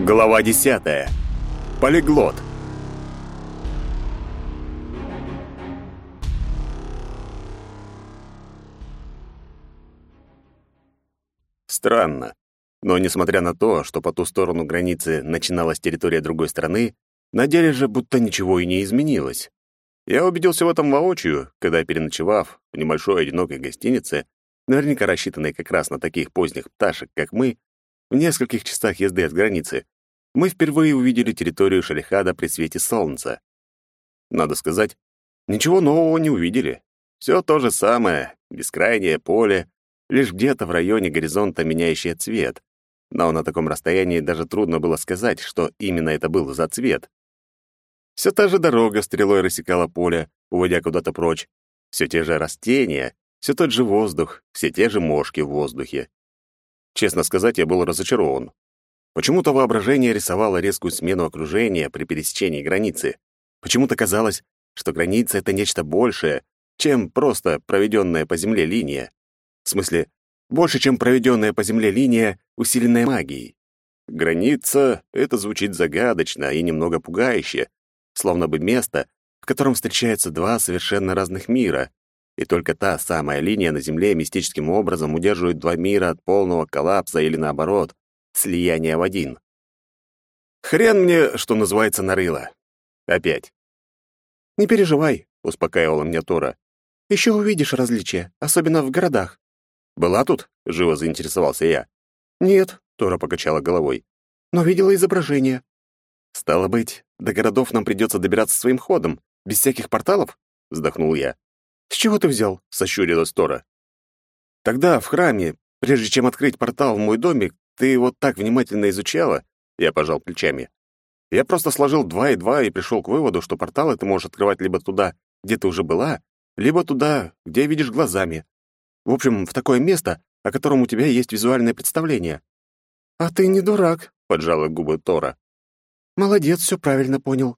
Глава 10. Полиглот. Странно, но несмотря на то, что по ту сторону границы начиналась территория другой страны, на деле же будто ничего и не изменилось. Я убедился в этом воочию, когда, переночевав в небольшой одинокой гостинице, наверняка рассчитанной как раз на таких поздних пташек, как мы, в нескольких часах езды от границы, мы впервые увидели территорию Шалихада при свете солнца. Надо сказать, ничего нового не увидели. Все то же самое, бескрайнее поле, лишь где-то в районе горизонта меняющий цвет. Но на таком расстоянии даже трудно было сказать, что именно это был за цвет. Все та же дорога стрелой рассекала поле, уводя куда-то прочь. Все те же растения, все тот же воздух, все те же мошки в воздухе. Честно сказать, я был разочарован. Почему-то воображение рисовало резкую смену окружения при пересечении границы. Почему-то казалось, что граница — это нечто большее, чем просто проведенная по земле линия. В смысле, больше, чем проведенная по земле линия, усиленная магией. Граница — это звучит загадочно и немного пугающе, словно бы место, в котором встречаются два совершенно разных мира, и только та самая линия на Земле мистическим образом удерживает два мира от полного коллапса или, наоборот, слияния в один. Хрен мне, что называется, нарыло. Опять. «Не переживай», — успокаивала меня Тора. «Еще увидишь различия, особенно в городах». «Была тут?» — живо заинтересовался я. «Нет», — Тора покачала головой. «Но видела изображение». «Стало быть, до городов нам придется добираться своим ходом, без всяких порталов?» — вздохнул я. «С чего ты взял?» — сощурилась Тора. «Тогда в храме, прежде чем открыть портал в мой домик, ты его так внимательно изучала?» Я пожал плечами. «Я просто сложил два и два и пришел к выводу, что порталы ты можешь открывать либо туда, где ты уже была, либо туда, где видишь глазами. В общем, в такое место, о котором у тебя есть визуальное представление». «А ты не дурак», — поджала губы Тора. «Молодец, все правильно понял.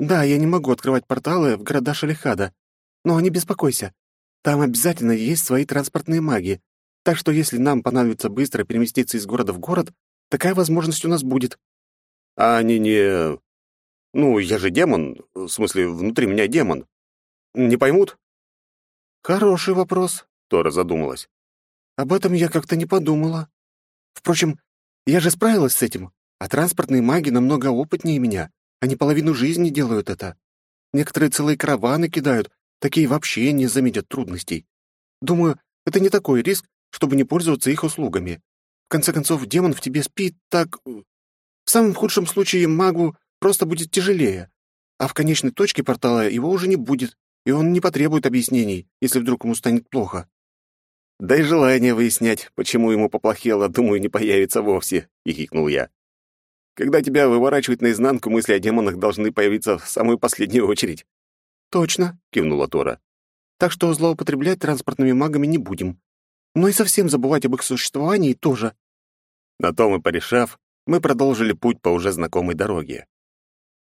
Да, я не могу открывать порталы в города Шалихада, но не беспокойся. Там обязательно есть свои транспортные маги. Так что если нам понадобится быстро переместиться из города в город, такая возможность у нас будет. А они не... Ну, я же демон, в смысле, внутри меня демон. Не поймут? Хороший вопрос, Тора задумалась. Об этом я как-то не подумала. Впрочем, я же справилась с этим, а транспортные маги намного опытнее меня. Они половину жизни делают это. Некоторые целые караваны кидают, Такие вообще не заметят трудностей. Думаю, это не такой риск, чтобы не пользоваться их услугами. В конце концов, демон в тебе спит так... Э, в самом худшем случае магу просто будет тяжелее, а в конечной точке портала его уже не будет, и он не потребует объяснений, если вдруг ему станет плохо. «Да и желание выяснять, почему ему поплохело, думаю, не появится вовсе», — хихикнул я. «Когда тебя выворачивают наизнанку, мысли о демонах должны появиться в самую последнюю очередь». «Точно», — кивнула Тора. «Так что злоупотреблять транспортными магами не будем. Но и совсем забывать об их существовании тоже». На том и порешав, мы продолжили путь по уже знакомой дороге.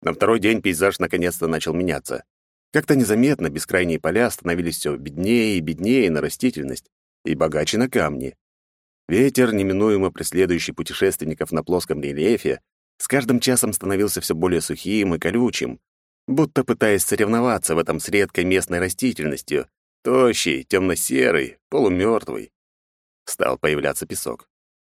На второй день пейзаж наконец-то начал меняться. Как-то незаметно бескрайние поля становились все беднее и беднее на растительность и богаче на камни. Ветер, неминуемо преследующий путешественников на плоском рельефе, с каждым часом становился все более сухим и колючим, будто пытаясь соревноваться в этом с редкой местной растительностью, тощий, темно-серый, полумертвый. Стал появляться песок.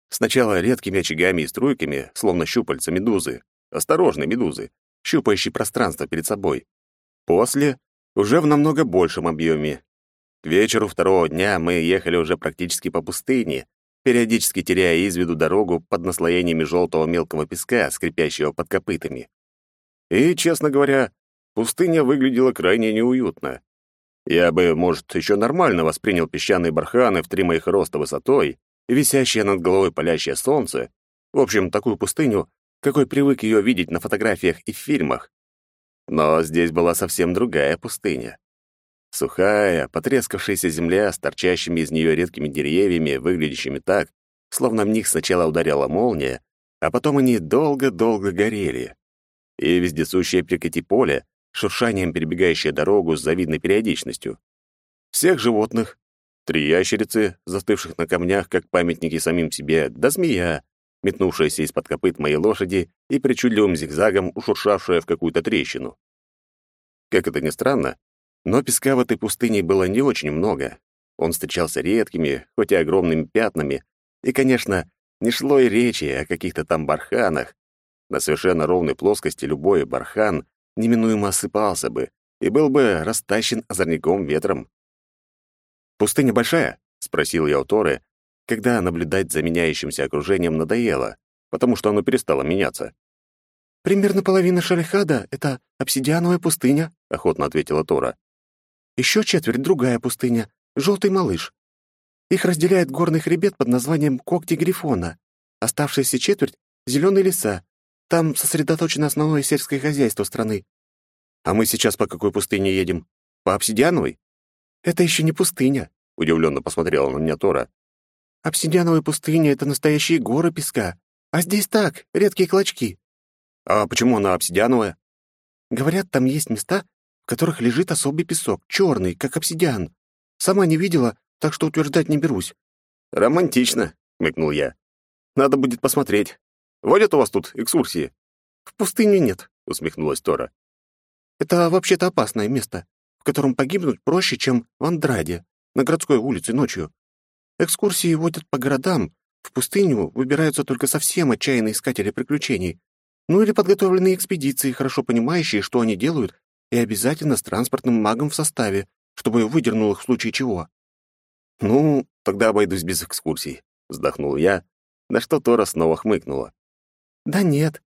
Сначала редкими очагами и струйками, словно щупальца медузы, осторожной медузы, щупающей пространство перед собой. После — уже в намного большем объеме. К вечеру второго дня мы ехали уже практически по пустыне, периодически теряя из виду дорогу под наслоениями желтого мелкого песка, скрипящего под копытами. И, честно говоря, пустыня выглядела крайне неуютно. Я бы, может, еще нормально воспринял песчаные барханы в три моих роста высотой и висящее над головой палящее солнце. В общем, такую пустыню, какой привык ее видеть на фотографиях и в фильмах. Но здесь была совсем другая пустыня. Сухая, потрескавшаяся земля с торчащими из нее редкими деревьями, выглядящими так, словно в них сначала ударяла молния, а потом они долго-долго горели. И вездесущее прикати поле, шуршанием перебегающая дорогу с завидной периодичностью. Всех животных, три ящерицы, застывших на камнях, как памятники самим себе, да змея, метнувшаяся из-под копыт моей лошади и причудливым зигзагом ушуршавшая в какую-то трещину. Как это ни странно, но песка в этой пустыне было не очень много. Он встречался редкими, хоть и огромными пятнами, и, конечно, не шло и речи о каких-то там барханах. На совершенно ровной плоскости любой бархан неминуемо осыпался бы и был бы растащен озорником ветром. «Пустыня большая?» — спросил я у Торы, когда наблюдать за меняющимся окружением надоело, потому что оно перестало меняться. «Примерно половина Шалихада — это обсидиановая пустыня», — охотно ответила Тора. «Еще четверть — другая пустыня, желтый малыш. Их разделяет горный хребет под названием Когти Грифона. Оставшаяся четверть — зеленые леса. Там сосредоточено основное сельское хозяйство страны. А мы сейчас по какой пустыне едем? По обсидиановой? Это еще не пустыня, — удивленно посмотрела на меня Тора. Обсидиановая пустыня — это настоящие горы песка. А здесь так, редкие клочки. А почему она обсидиановая? Говорят, там есть места, в которых лежит особый песок, черный, как обсидиан. Сама не видела, так что утверждать не берусь. Романтично, хмыкнул я. Надо будет посмотреть. Водят у вас тут экскурсии? В пустыне нет, усмехнулась Тора. Это вообще-то опасное место, в котором погибнуть проще, чем в Андраде, на городской улице ночью. Экскурсии водят по городам, в пустыню выбираются только совсем отчаянные искатели приключений, ну или подготовленные экспедиции, хорошо понимающие, что они делают, и обязательно с транспортным магом в составе, чтобы выдернул их в случае чего. «Ну, тогда обойдусь без экскурсий», — вздохнул я, на что Тора снова хмыкнула. «Да нет.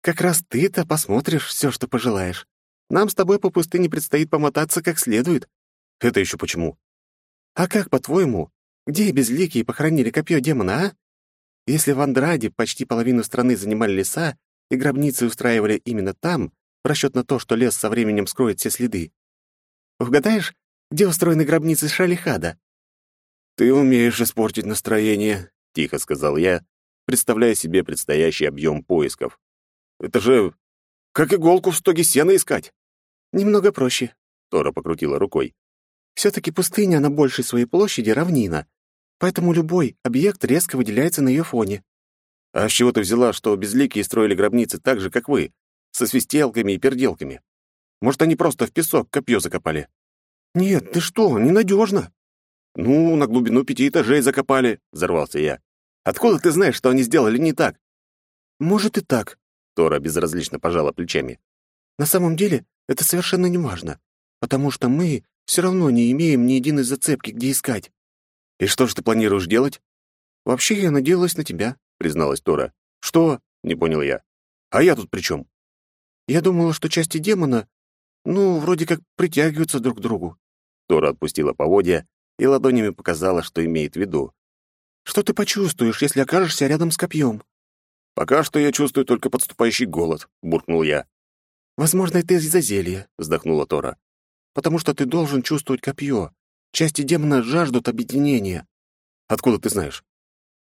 Как раз ты-то посмотришь все, что пожелаешь. Нам с тобой по пустыне предстоит помотаться как следует». «Это еще почему?» «А как, по-твоему, где безликие похоронили копье демона, а? Если в Андраде почти половину страны занимали леса, и гробницы устраивали именно там, в расчет на то, что лес со временем скроет все следы. Угадаешь, где устроены гробницы Шалихада?» «Ты умеешь испортить настроение», — тихо сказал я, представляя себе предстоящий объем поисков. «Это же как иголку в стоге сена искать». «Немного проще», — Тора покрутила рукой. «Все-таки пустыня на большей своей площади равнина, поэтому любой объект резко выделяется на ее фоне». «А с чего ты взяла, что безликие строили гробницы так же, как вы, со свистелками и переделками. Может, они просто в песок копье закопали? Нет, ты что, ненадежно. Ну, на глубину пяти этажей закопали, взорвался я. Откуда ты знаешь, что они сделали не так? Может и так, Тора безразлично пожала плечами. На самом деле, это совершенно не важно, потому что мы все равно не имеем ни единой зацепки, где искать. И что же ты планируешь делать? Вообще, я надеялась на тебя, призналась Тора. Что? Не понял я. А я тут при чем? Я думала, что части демона, ну, вроде как притягиваются друг к другу. Тора отпустила поводья и ладонями показала, что имеет в виду. Что ты почувствуешь, если окажешься рядом с копьем? Пока что я чувствую только подступающий голод, буркнул я. Возможно, это из-за зелья, вздохнула Тора. Потому что ты должен чувствовать копье. Части демона жаждут объединения. Откуда ты знаешь?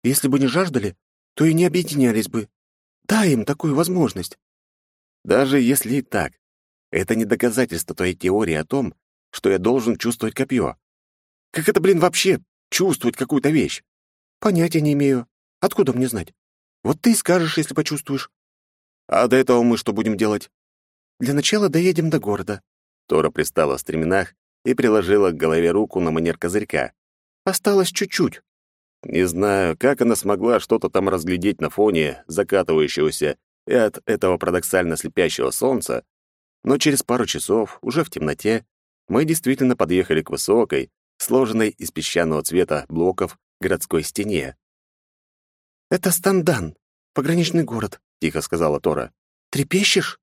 Если бы не жаждали, то и не объединялись бы. Дай им такую возможность. Даже если и так, это не доказательство твоей теории о том, что я должен чувствовать копье. Как это, блин, вообще чувствовать какую-то вещь? Понятия не имею. Откуда мне знать? Вот ты и скажешь, если почувствуешь. А до этого мы что будем делать? Для начала доедем до города. Тора пристала в стременах и приложила к голове руку на манер козырька. Осталось чуть-чуть. Не знаю, как она смогла что-то там разглядеть на фоне закатывающегося и от этого парадоксально слепящего солнца, но через пару часов, уже в темноте, мы действительно подъехали к высокой, сложенной из песчаного цвета блоков городской стене. «Это Стандан, пограничный город», — тихо сказала Тора. «Трепещешь?»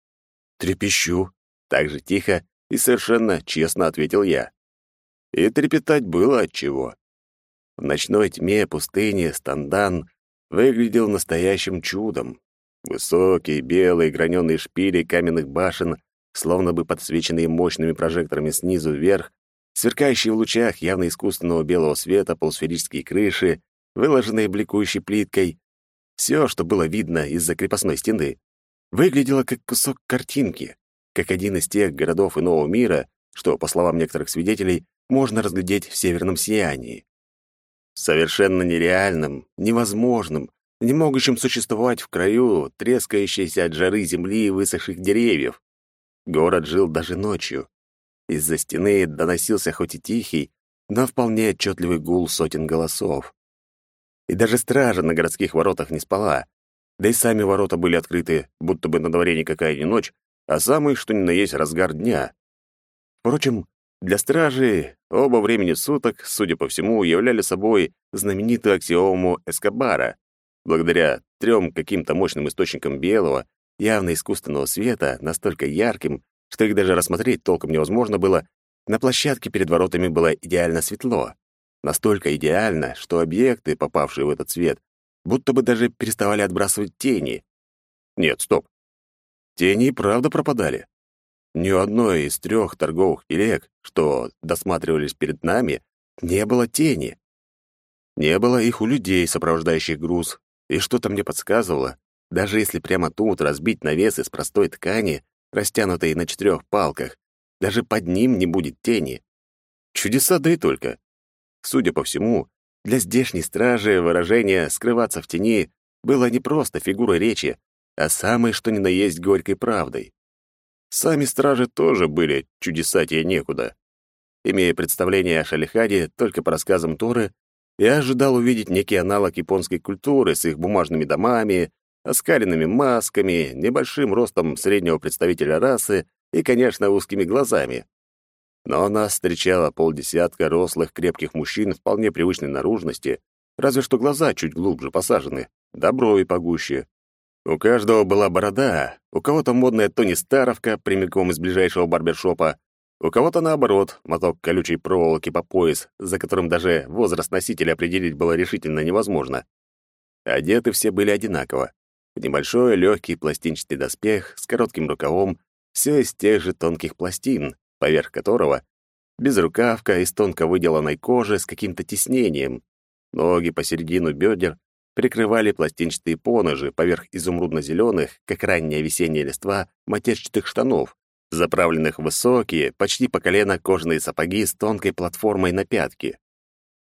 «Трепещу», — так же тихо и совершенно честно ответил я. И трепетать было от чего. В ночной тьме пустыни Стандан выглядел настоящим чудом, Высокие, белые, граненые шпили каменных башен, словно бы подсвеченные мощными прожекторами снизу вверх, сверкающие в лучах явно искусственного белого света полусферические крыши, выложенные бликующей плиткой. Все, что было видно из-за крепостной стены, выглядело как кусок картинки, как один из тех городов иного мира, что, по словам некоторых свидетелей, можно разглядеть в северном сиянии. Совершенно нереальным, невозможным, не могущим существовать в краю трескающейся от жары земли и высохших деревьев. Город жил даже ночью. Из-за стены доносился хоть и тихий, но вполне отчетливый гул сотен голосов. И даже стража на городских воротах не спала, да и сами ворота были открыты, будто бы на дворе никакая не ночь, а самый, что ни на есть, разгар дня. Впрочем, для стражи оба времени суток, судя по всему, являли собой знаменитую аксиому Эскобара. Благодаря трем каким-то мощным источникам белого, явно искусственного света, настолько ярким, что их даже рассмотреть толком невозможно было, на площадке перед воротами было идеально светло. Настолько идеально, что объекты, попавшие в этот свет, будто бы даже переставали отбрасывать тени. Нет, стоп. Тени и правда пропадали. Ни одной из трех торговых телег, что досматривались перед нами, не было тени. Не было их у людей, сопровождающих груз, и что-то мне подсказывало, даже если прямо тут разбить навес из простой ткани, растянутой на четырех палках, даже под ним не будет тени. Чудеса да и только. Судя по всему, для здешней стражи выражение «скрываться в тени» было не просто фигурой речи, а самой что ни на есть горькой правдой. Сами стражи тоже были чудесатее некуда. Имея представление о Шалихаде только по рассказам Торы, я ожидал увидеть некий аналог японской культуры с их бумажными домами, оскаленными масками, небольшим ростом среднего представителя расы и, конечно, узкими глазами. Но нас встречало полдесятка рослых, крепких мужчин вполне привычной наружности, разве что глаза чуть глубже посажены, добро и погуще. У каждого была борода, у кого-то модная Тони Старовка прямиком из ближайшего барбершопа, у кого-то, наоборот, моток колючей проволоки по пояс, за которым даже возраст носителя определить было решительно невозможно. Одеты все были одинаково. В небольшой легкий пластинчатый доспех с коротким рукавом, все из тех же тонких пластин, поверх которого безрукавка из тонко выделанной кожи с каким-то тиснением. Ноги посередину бедер прикрывали пластинчатые поножи поверх изумрудно-зеленых, как ранняя весенняя листва, матерчатых штанов, заправленных в высокие, почти по колено кожаные сапоги с тонкой платформой на пятке.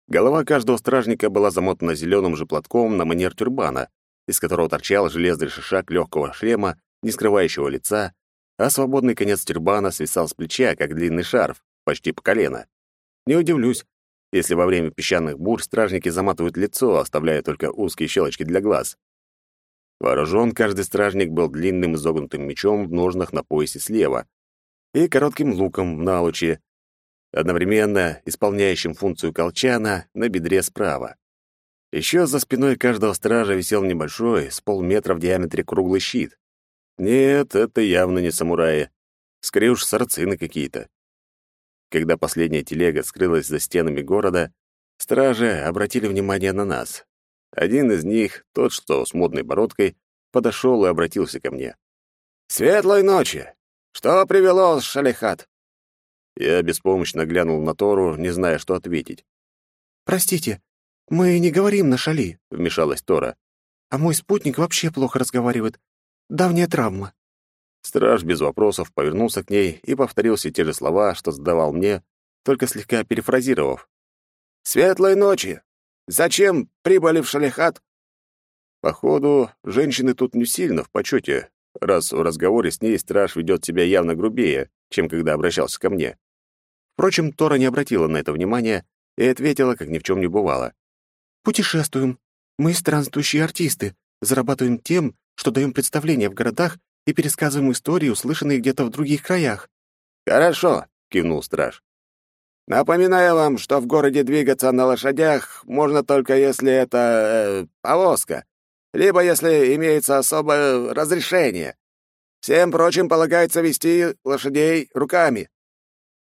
Голова каждого стражника была замотана зеленым же платком на манер тюрбана, из которого торчал железный шишак легкого шлема, не скрывающего лица, а свободный конец тюрбана свисал с плеча, как длинный шарф, почти по колено. Не удивлюсь, если во время песчаных бурь стражники заматывают лицо, оставляя только узкие щелочки для глаз. Вооружен каждый стражник был длинным изогнутым мечом в ножнах на поясе слева и коротким луком в налуче, одновременно исполняющим функцию колчана на бедре справа. Еще за спиной каждого стража висел небольшой, с полметра в диаметре круглый щит. Нет, это явно не самураи. Скорее уж сарацины какие-то. Когда последняя телега скрылась за стенами города, стражи обратили внимание на нас. Один из них, тот, что с модной бородкой, подошел и обратился ко мне. «Светлой ночи! Что привело Шалихат?» Я беспомощно глянул на Тору, не зная, что ответить. «Простите, мы не говорим на шали», — вмешалась Тора. «А мой спутник вообще плохо разговаривает. Давняя травма». Страж без вопросов повернулся к ней и повторил все те же слова, что задавал мне, только слегка перефразировав. «Светлой ночи! Зачем прибыли в Шалихат?» Походу, женщины тут не сильно в почете, раз в разговоре с ней страж ведет себя явно грубее, чем когда обращался ко мне. Впрочем, Тора не обратила на это внимания и ответила, как ни в чем не бывало. «Путешествуем. Мы странствующие артисты, зарабатываем тем, что даем представления в городах и пересказываем истории, услышанные где-то в других краях». «Хорошо», — кивнул страж. «Напоминаю вам, что в городе двигаться на лошадях можно только если это... Э, повозка, либо если имеется особое разрешение. Всем прочим полагается вести лошадей руками».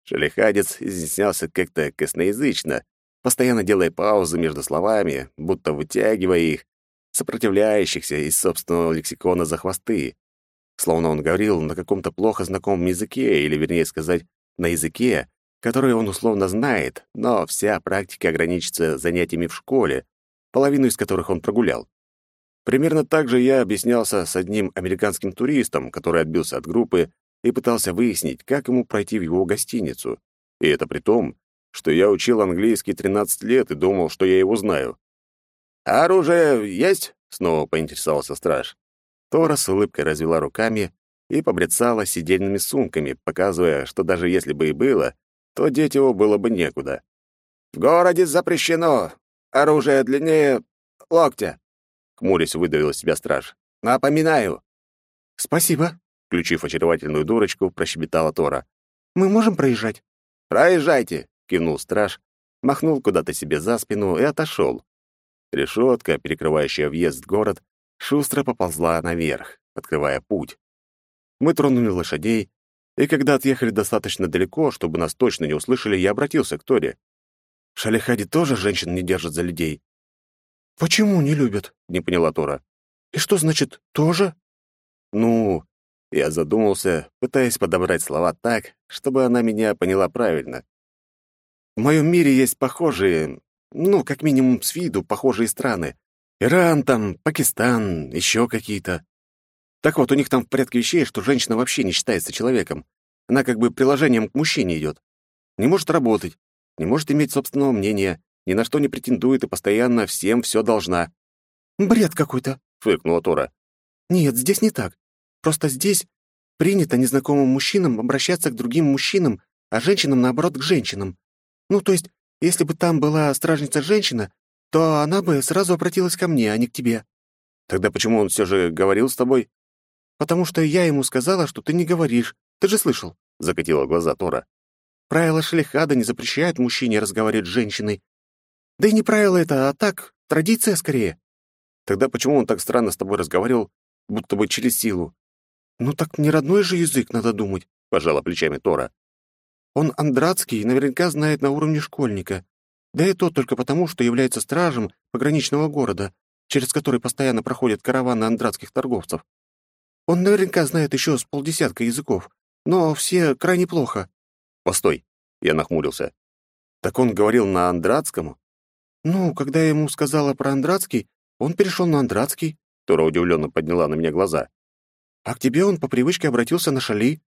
Шелихадец изъяснялся как-то косноязычно, постоянно делая паузы между словами, будто вытягивая их, сопротивляющихся из собственного лексикона за хвосты. Словно он говорил на каком-то плохо знакомом языке, или, вернее сказать, на языке, который он условно знает, но вся практика ограничится занятиями в школе, половину из которых он прогулял. Примерно так же я объяснялся с одним американским туристом, который отбился от группы и пытался выяснить, как ему пройти в его гостиницу. И это при том, что я учил английский 13 лет и думал, что я его знаю. оружие есть?» — снова поинтересовался страж. Тора с улыбкой развела руками и побрецала сидельными сумками, показывая, что даже если бы и было, то деть его было бы некуда. «В городе запрещено. Оружие длиннее локтя», — хмурясь выдавил из себя страж. «Напоминаю». «Спасибо», — включив очаровательную дурочку, прощебетала Тора. «Мы можем проезжать?» «Проезжайте», — кивнул страж, махнул куда-то себе за спину и отошел. Решетка, перекрывающая въезд в город, шустро поползла наверх, открывая путь. Мы тронули лошадей, и когда отъехали достаточно далеко, чтобы нас точно не услышали, я обратился к Торе. «Шалихади тоже женщин не держат за людей?» «Почему не любят?» — не поняла Тора. «И что значит «тоже»?» «Ну...» — я задумался, пытаясь подобрать слова так, чтобы она меня поняла правильно. «В моем мире есть похожие, ну, как минимум с виду, похожие страны. Иран там, Пакистан, еще какие-то. Так вот, у них там в порядке вещей, что женщина вообще не считается человеком. Она как бы приложением к мужчине идет. Не может работать, не может иметь собственного мнения, ни на что не претендует и постоянно всем все должна. «Бред какой-то», — фыркнула Тора. «Нет, здесь не так. Просто здесь принято незнакомым мужчинам обращаться к другим мужчинам, а женщинам, наоборот, к женщинам. Ну, то есть, если бы там была стражница-женщина, то она бы сразу обратилась ко мне, а не к тебе». «Тогда почему он все же говорил с тобой?» потому что я ему сказала, что ты не говоришь. Ты же слышал?» — закатила глаза Тора. «Правила Шелихада не запрещают мужчине разговаривать с женщиной. Да и не правило это, а так, традиция скорее». «Тогда почему он так странно с тобой разговаривал, будто бы через силу?» «Ну так не родной же язык, надо думать», — пожала плечами Тора. «Он андратский наверняка знает на уровне школьника. Да и то только потому, что является стражем пограничного города, через который постоянно проходят караваны андратских торговцев. Он наверняка знает еще с полдесятка языков, но все крайне плохо». «Постой», — я нахмурился. «Так он говорил на андратском?» «Ну, когда я ему сказала про андратский, он перешел на андратский». Тора удивленно подняла на меня глаза. «А к тебе он по привычке обратился на шали.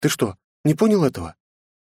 Ты что, не понял этого?»